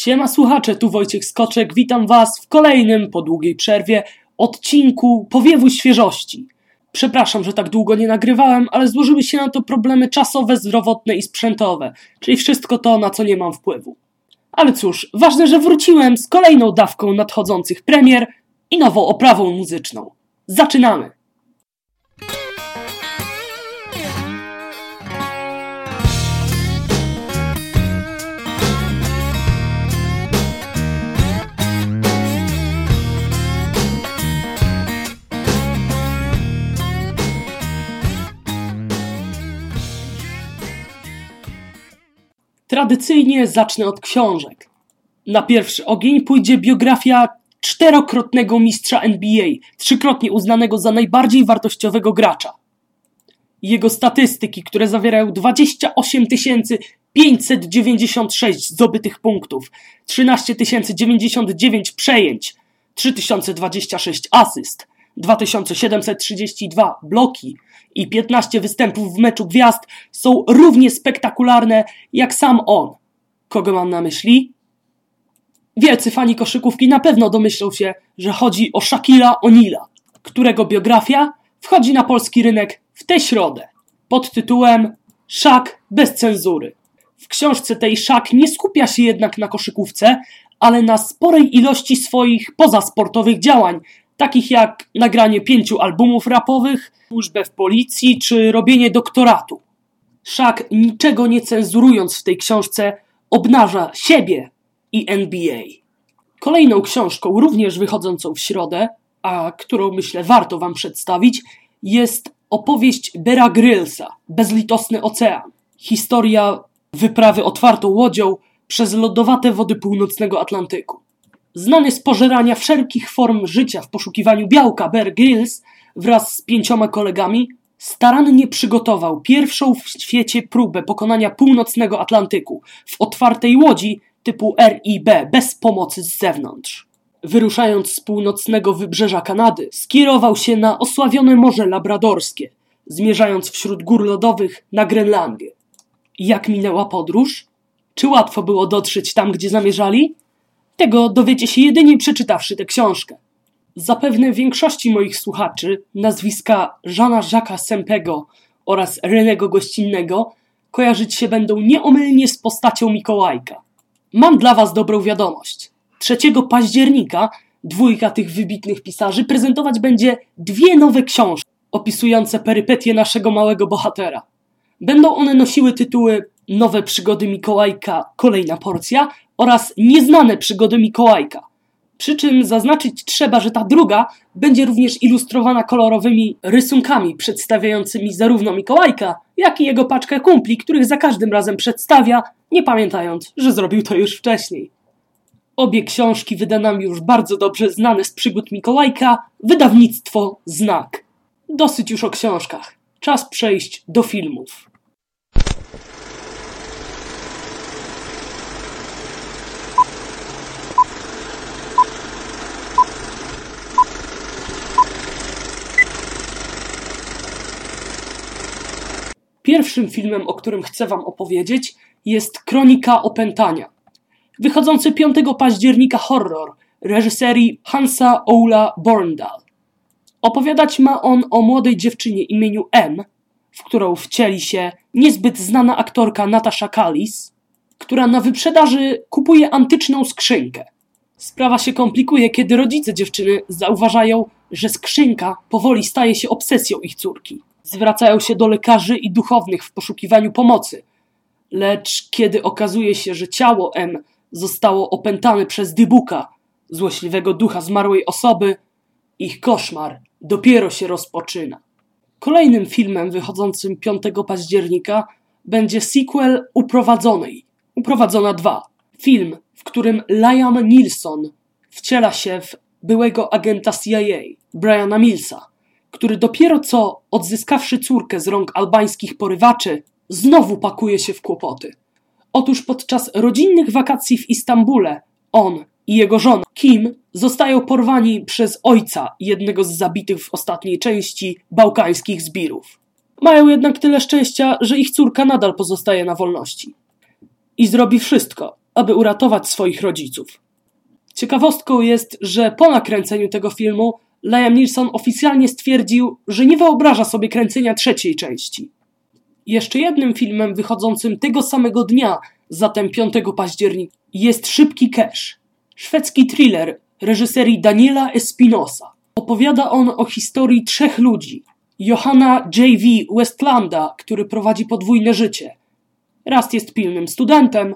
Siema słuchacze, tu Wojciech Skoczek, witam was w kolejnym, po długiej przerwie, odcinku Powiewu Świeżości. Przepraszam, że tak długo nie nagrywałem, ale złożyły się na to problemy czasowe, zdrowotne i sprzętowe, czyli wszystko to, na co nie mam wpływu. Ale cóż, ważne, że wróciłem z kolejną dawką nadchodzących premier i nową oprawą muzyczną. Zaczynamy! Tradycyjnie zacznę od książek. Na pierwszy ogień pójdzie biografia czterokrotnego mistrza NBA, trzykrotnie uznanego za najbardziej wartościowego gracza. Jego statystyki, które zawierają 28 596 zdobytych punktów, 13 099 przejęć, 3026 asyst, 2732 bloki i 15 występów w meczu gwiazd są równie spektakularne jak sam on. Kogo mam na myśli? Wielcy fani koszykówki na pewno domyślą się, że chodzi o Shakira O'Neala, którego biografia wchodzi na polski rynek w tę środę pod tytułem Szak bez cenzury. W książce tej Szak nie skupia się jednak na koszykówce, ale na sporej ilości swoich pozasportowych działań, takich jak nagranie pięciu albumów rapowych, służbę w policji czy robienie doktoratu. Szak, niczego nie cenzurując w tej książce, obnaża siebie i NBA. Kolejną książką, również wychodzącą w środę, a którą myślę warto Wam przedstawić, jest opowieść Bera Grylsa Bezlitosny Ocean. Historia wyprawy otwartą łodzią przez lodowate wody północnego Atlantyku. Znany z pożerania wszelkich form życia w poszukiwaniu białka, Bear Grylls wraz z pięcioma kolegami starannie przygotował pierwszą w świecie próbę pokonania północnego Atlantyku w otwartej łodzi typu RIB bez pomocy z zewnątrz. Wyruszając z północnego wybrzeża Kanady, skierował się na osławione Morze Labradorskie, zmierzając wśród gór lodowych na Grenlandię. Jak minęła podróż? Czy łatwo było dotrzeć tam, gdzie zamierzali? Tego dowiecie się jedynie przeczytawszy tę książkę. Zapewne większości moich słuchaczy nazwiska Żana Jacques'a Sempego oraz Renego Gościnnego kojarzyć się będą nieomylnie z postacią Mikołajka. Mam dla Was dobrą wiadomość. 3 października dwójka tych wybitnych pisarzy prezentować będzie dwie nowe książki opisujące perypetie naszego małego bohatera. Będą one nosiły tytuły Nowe przygody Mikołajka, kolejna porcja oraz Nieznane przygody Mikołajka. Przy czym zaznaczyć trzeba, że ta druga będzie również ilustrowana kolorowymi rysunkami przedstawiającymi zarówno Mikołajka, jak i jego paczkę kumpli, których za każdym razem przedstawia, nie pamiętając, że zrobił to już wcześniej. Obie książki wyda nam już bardzo dobrze znane z przygód Mikołajka, wydawnictwo Znak. Dosyć już o książkach. Czas przejść do filmów. Pierwszym filmem, o którym chcę Wam opowiedzieć, jest Kronika Opętania. Wychodzący 5 października horror reżyserii Hansa Ola Borndal. Opowiadać ma on o młodej dziewczynie imieniu M, w którą wcieli się niezbyt znana aktorka Natasha Kalis, która na wyprzedaży kupuje antyczną skrzynkę. Sprawa się komplikuje, kiedy rodzice dziewczyny zauważają, że skrzynka powoli staje się obsesją ich córki zwracają się do lekarzy i duchownych w poszukiwaniu pomocy. Lecz kiedy okazuje się, że ciało M zostało opętane przez Dybuka, złośliwego ducha zmarłej osoby, ich koszmar dopiero się rozpoczyna. Kolejnym filmem wychodzącym 5 października będzie sequel Uprowadzonej, Uprowadzona 2. Film, w którym Liam Nilsson wciela się w byłego agenta CIA, Briana Millsa, który dopiero co, odzyskawszy córkę z rąk albańskich porywaczy, znowu pakuje się w kłopoty. Otóż podczas rodzinnych wakacji w Istambule on i jego żona Kim zostają porwani przez ojca jednego z zabitych w ostatniej części bałkańskich zbirów. Mają jednak tyle szczęścia, że ich córka nadal pozostaje na wolności. I zrobi wszystko, aby uratować swoich rodziców. Ciekawostką jest, że po nakręceniu tego filmu Liam Neeson oficjalnie stwierdził, że nie wyobraża sobie kręcenia trzeciej części. Jeszcze jednym filmem wychodzącym tego samego dnia, zatem 5 października, jest Szybki Cash, szwedzki thriller reżyserii Daniela Espinosa. Opowiada on o historii trzech ludzi. Johanna J.V. Westlanda, który prowadzi podwójne życie. Raz jest pilnym studentem,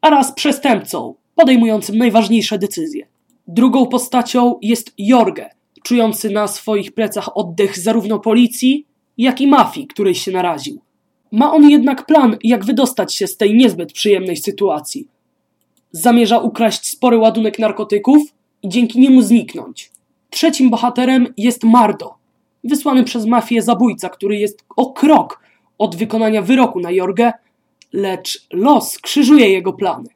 a raz przestępcą, podejmującym najważniejsze decyzje. Drugą postacią jest Jorge, czujący na swoich plecach oddech zarówno policji, jak i mafii, której się naraził. Ma on jednak plan, jak wydostać się z tej niezbyt przyjemnej sytuacji. Zamierza ukraść spory ładunek narkotyków i dzięki niemu zniknąć. Trzecim bohaterem jest Mardo, wysłany przez mafię zabójca, który jest o krok od wykonania wyroku na Jorgę, lecz los krzyżuje jego plany.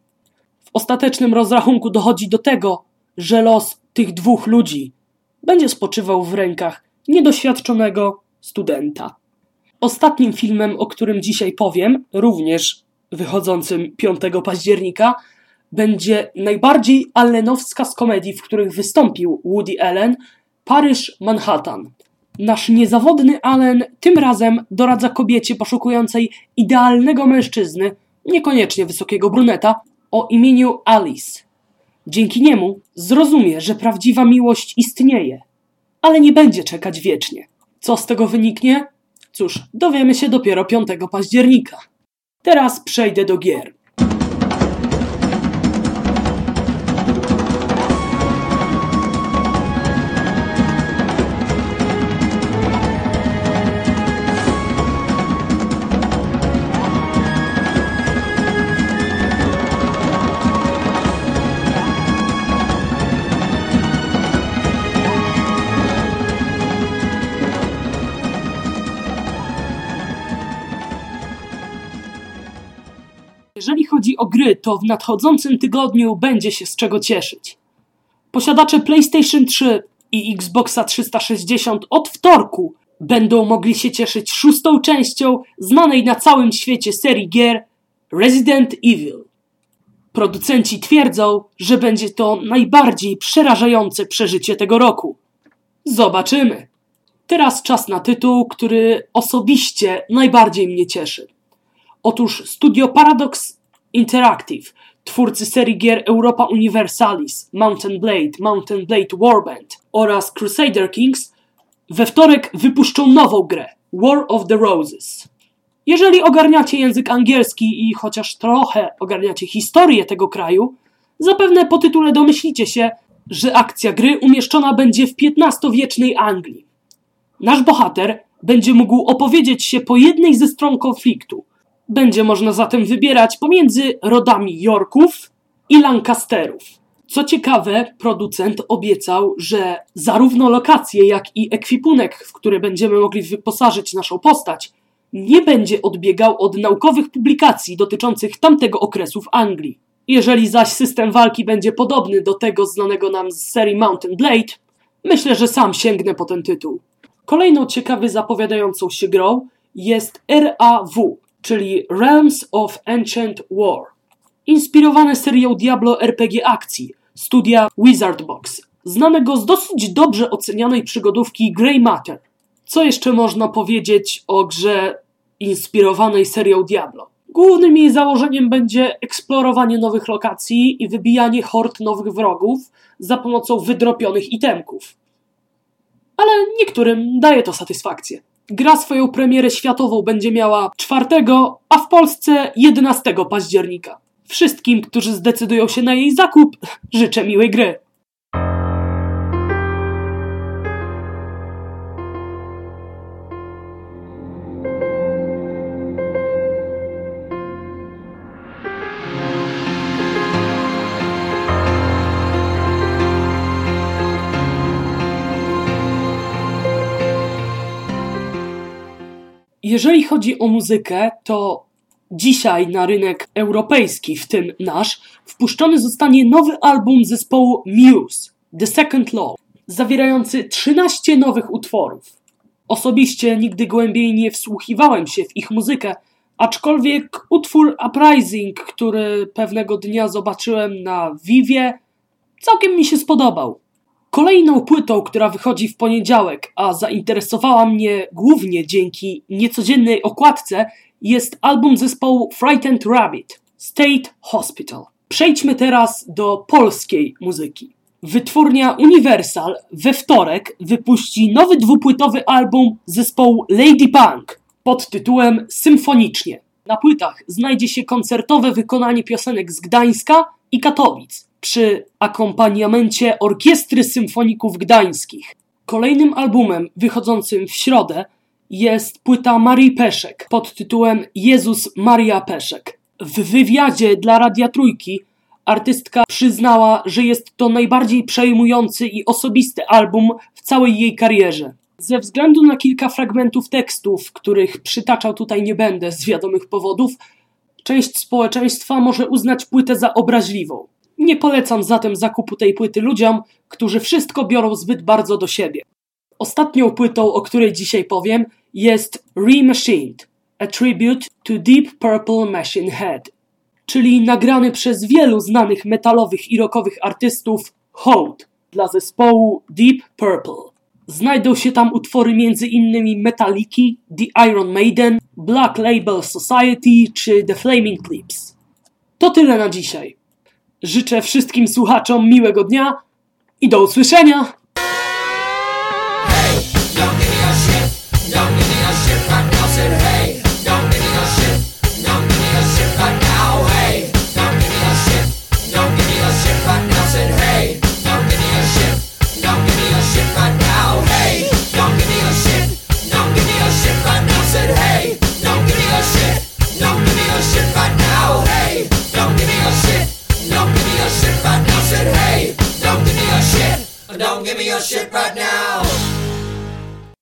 W ostatecznym rozrachunku dochodzi do tego, że los tych dwóch ludzi będzie spoczywał w rękach niedoświadczonego studenta. Ostatnim filmem, o którym dzisiaj powiem, również wychodzącym 5 października, będzie najbardziej allenowska z komedii, w których wystąpił Woody Allen, Paryż Manhattan. Nasz niezawodny Allen tym razem doradza kobiecie poszukującej idealnego mężczyzny, niekoniecznie wysokiego bruneta, o imieniu Alice. Dzięki niemu zrozumie, że prawdziwa miłość istnieje, ale nie będzie czekać wiecznie. Co z tego wyniknie? Cóż, dowiemy się dopiero 5 października. Teraz przejdę do gier. Jeżeli chodzi o gry, to w nadchodzącym tygodniu będzie się z czego cieszyć. Posiadacze PlayStation 3 i Xboxa 360 od wtorku będą mogli się cieszyć szóstą częścią znanej na całym świecie serii gier Resident Evil. Producenci twierdzą, że będzie to najbardziej przerażające przeżycie tego roku. Zobaczymy. Teraz czas na tytuł, który osobiście najbardziej mnie cieszy. Otóż studio Paradox Interactive, twórcy serii gier Europa Universalis, Mountain Blade, Mountain Blade Warband oraz Crusader Kings, we wtorek wypuszczą nową grę War of the Roses. Jeżeli ogarniacie język angielski i chociaż trochę ogarniacie historię tego kraju, zapewne po tytule domyślicie się, że akcja gry umieszczona będzie w XV-wiecznej Anglii. Nasz bohater będzie mógł opowiedzieć się po jednej ze stron konfliktu, będzie można zatem wybierać pomiędzy rodami Yorków i Lancasterów. Co ciekawe, producent obiecał, że zarówno lokacje, jak i ekwipunek, w które będziemy mogli wyposażyć naszą postać, nie będzie odbiegał od naukowych publikacji dotyczących tamtego okresu w Anglii. Jeżeli zaś system walki będzie podobny do tego znanego nam z serii Mountain Blade, myślę, że sam sięgnę po ten tytuł. Kolejną ciekawie zapowiadającą się grą jest RAW, czyli Realms of Ancient War. Inspirowane serią Diablo RPG akcji studia Wizardbox, znanego z dosyć dobrze ocenianej przygodówki Grey Matter. Co jeszcze można powiedzieć o grze inspirowanej serią Diablo? Głównym jej założeniem będzie eksplorowanie nowych lokacji i wybijanie hord nowych wrogów za pomocą wydropionych itemków. Ale niektórym daje to satysfakcję. Gra swoją premierę światową będzie miała 4, a w Polsce 11 października. Wszystkim, którzy zdecydują się na jej zakup, życzę miłej gry. Jeżeli chodzi o muzykę, to dzisiaj na rynek europejski, w tym nasz, wpuszczony zostanie nowy album zespołu Muse, The Second Law, zawierający 13 nowych utworów. Osobiście nigdy głębiej nie wsłuchiwałem się w ich muzykę, Aczkolwiek utwór Uprising, który pewnego dnia zobaczyłem na Vivie, całkiem mi się spodobał. Kolejną płytą, która wychodzi w poniedziałek, a zainteresowała mnie głównie dzięki niecodziennej okładce, jest album zespołu Frightened Rabbit State Hospital. Przejdźmy teraz do polskiej muzyki. Wytwórnia Universal we wtorek wypuści nowy dwupłytowy album zespołu Lady Punk pod tytułem Symfonicznie. Na płytach znajdzie się koncertowe wykonanie piosenek z Gdańska i Katowic przy akompaniamencie Orkiestry Symfoników Gdańskich. Kolejnym albumem wychodzącym w środę jest płyta Marii Peszek pod tytułem Jezus Maria Peszek. W wywiadzie dla Radia Trójki artystka przyznała, że jest to najbardziej przejmujący i osobisty album w całej jej karierze. Ze względu na kilka fragmentów tekstów, których przytaczał tutaj nie będę z wiadomych powodów, część społeczeństwa może uznać płytę za obraźliwą. Nie polecam zatem zakupu tej płyty ludziom, którzy wszystko biorą zbyt bardzo do siebie. Ostatnią płytą, o której dzisiaj powiem, jest Remachined, a tribute to Deep Purple Machine Head, czyli nagrany przez wielu znanych metalowych i rockowych artystów hołd dla zespołu Deep Purple. Znajdą się tam utwory m.in. Metaliki, The Iron Maiden, Black Label Society czy The Flaming Clips. To tyle na dzisiaj. Życzę wszystkim słuchaczom miłego dnia i do usłyszenia! Don't